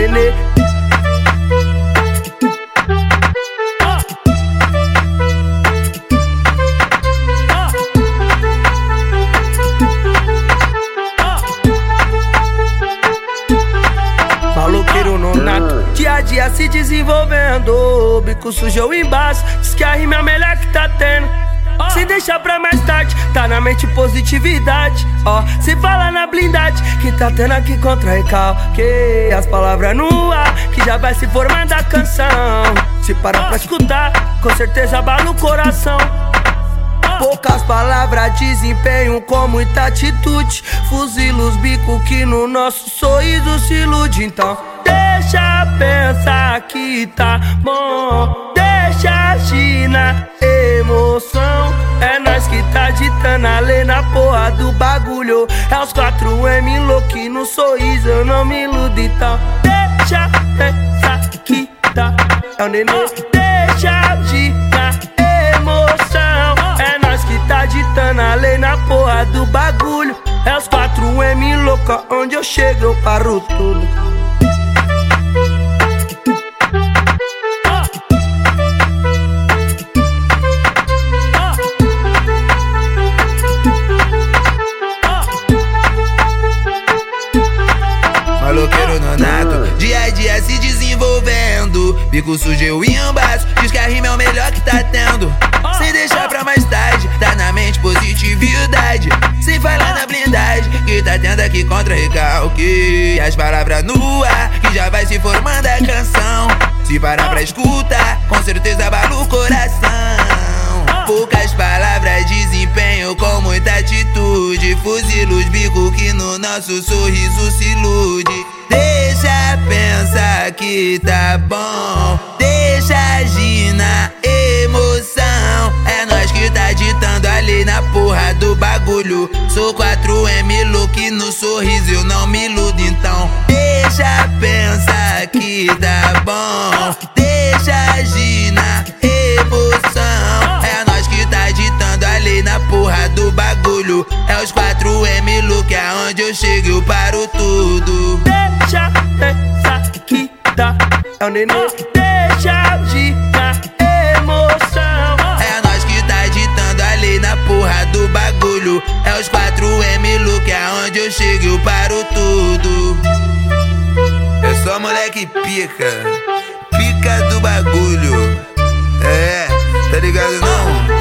O nenê. Maloqueiro nonato, dia a dia se desenvolvendo. Bico sujo embaixo, diz que a rima é a melhor que tá tendo. Se deixar pra mais tarde, tá na mente positividade. Ó, se fala na blindade, que tá tendo aqui contra recalque. As palavras no ar, que já vai se formando a canção. Se parar pra escutar, com certeza abala o coração. Poucas palavras, desempenho com muita atitude. Fuzila os bicos que no nosso sorriso se ilude. Então, deixa pensar que tá bom. Deixa agir na emoção. É nós que tá ditando a lei na porra do bagulho. É os 4M louco no sorriso, eu não me iludo. Então, deixa que tá. É o nenê. Deixa agir na emoção. É nós que tá ditando a lei na porra do bagulho. É os 4M louca, onde eu chego eu paro tudo. Bico sujo eu e embaixo, diz que a rima é o melhor que tá tendo. Sem deixar pra mais tarde, tá na mente positividade. Sem falar na blindagem, que tá tendo aqui contra recalque. As palavras no ar, que já vai se formando a canção. Se parar pra escutar, com certeza abala o coração. Poucas palavras, desempenho com muita atitude. Fuzila os bicos que no nosso sorriso se ilude. Deixa pensar que tá bom. Deixa agir na emoção. É nós que tá ditando ali na porra do bagulho. Sou 4M look no sorriso, eu não me iludo. Então, deixa pensar que tá bom. Deixa agir na emoção. É nós que tá ditando ali na porra do bagulho. É os 4M look, aonde eu chego eu paro tudo. Tá. É o nenê. Deixa agir na emoção. É nós que tá ditando ali na porra do bagulho. É os 4M look, aonde eu chego eu paro tudo. É só moleque pica, pica do bagulho. É, tá ligado não?